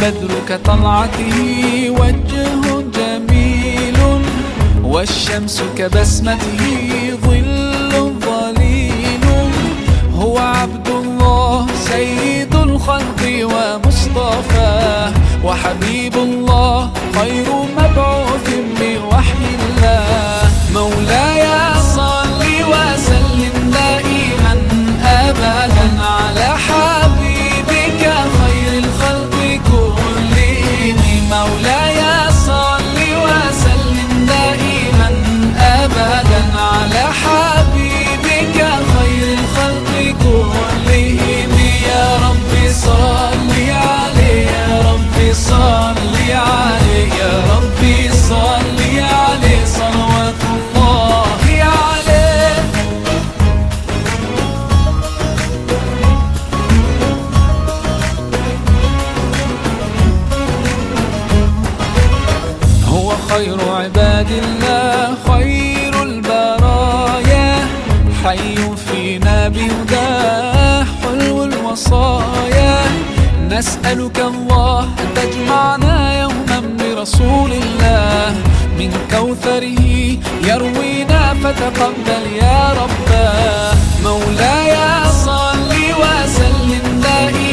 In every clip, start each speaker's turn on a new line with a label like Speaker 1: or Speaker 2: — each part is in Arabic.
Speaker 1: البدر كطلعته وجه جميل والشمس كبسمته ظل ظليل. هو عبد الله سيد الخلق ومصطفى وحبيب الله خير الرأي فينا بهداه حلو الوصايا نسألك الله أن تجمعنا يوما برسول الله. من كوثره يروينا فتقبل يا رباه مولاي صل وسلم دائما.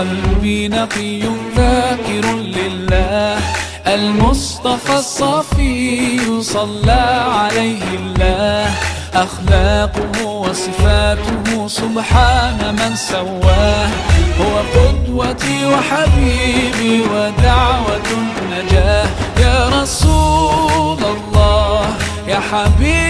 Speaker 1: قلبي نقي ذاكر لله. المصطفى الصفي صلى عليه الله. أخلاقه وصفاته سبحان من سواه. هو قدوتي وحبيبي ودعوة النجاة. يا رسول الله يا حبيبي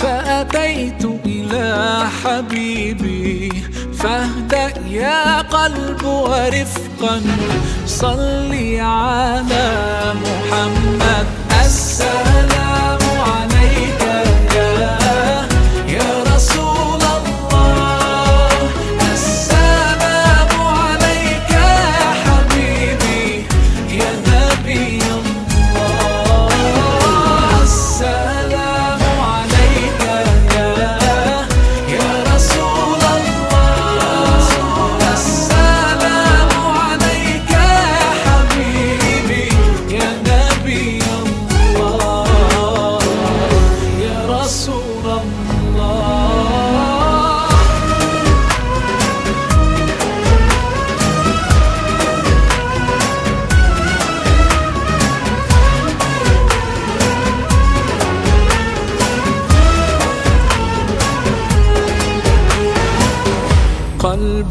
Speaker 1: فأتيت إلى حبيبي فاهدأ يا قلب ورفقا صل على محمد. السلام عليك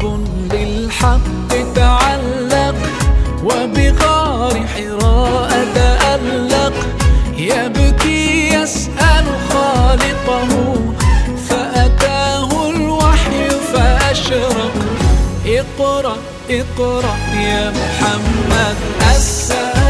Speaker 1: حرب بالحق تعلق وبغار حراء تألق يبكي يسأل خالقه فأتاه الوحي فأشرق. اقرأ اقرأ يا محمد السلام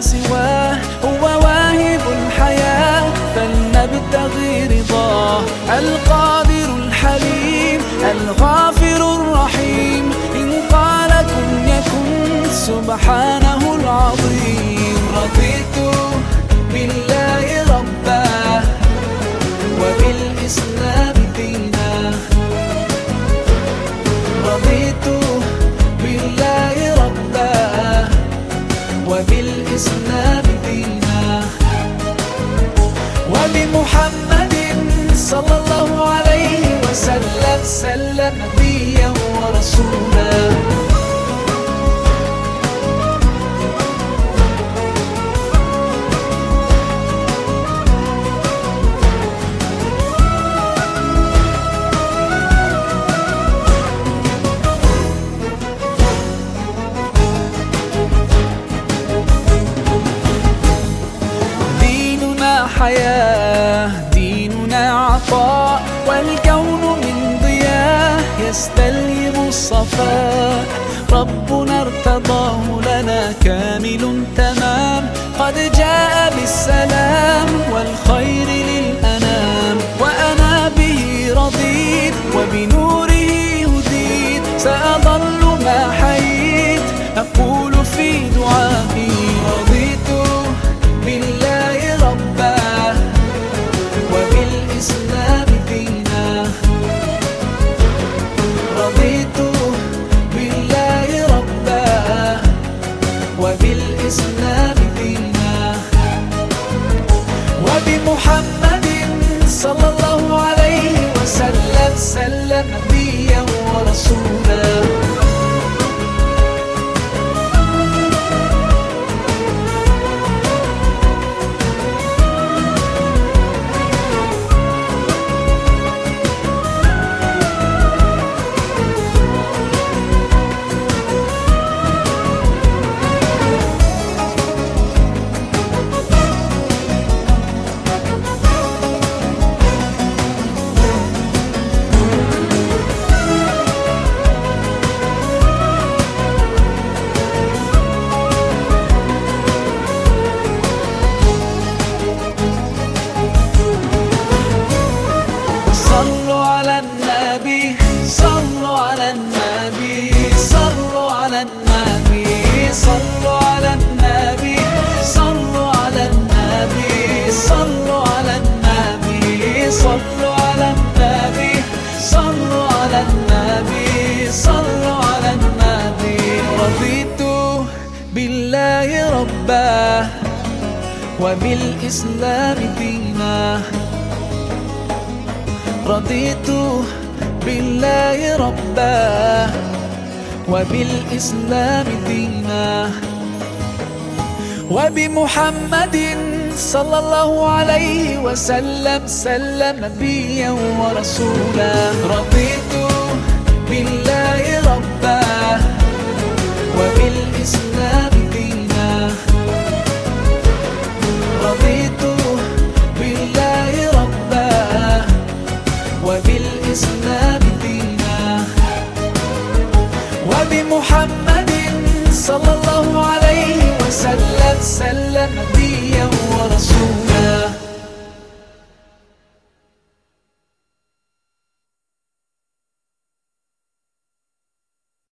Speaker 1: سواه هو واهب الحياة فلنبتغي رضاه. القادر الحليم الغافر الرحيم. إن قال كن يكن سبحانه العظيم. رضيت وبالإسلام دينا وبمحمد صلى الله عليه وسلم سلم صلوا على النبي صلوا على النبي صلوا على النبي صلوا على النبي صلوا على النبي صلوا على النبي. رضيت بالله ربا وبالإسلام دينا. رضيت بالله ربا وبالإسلام دينا وبمحمد صلى الله عليه وسلم سلم نبيا ورسولا. رضيت بالله ربا وبالإسلام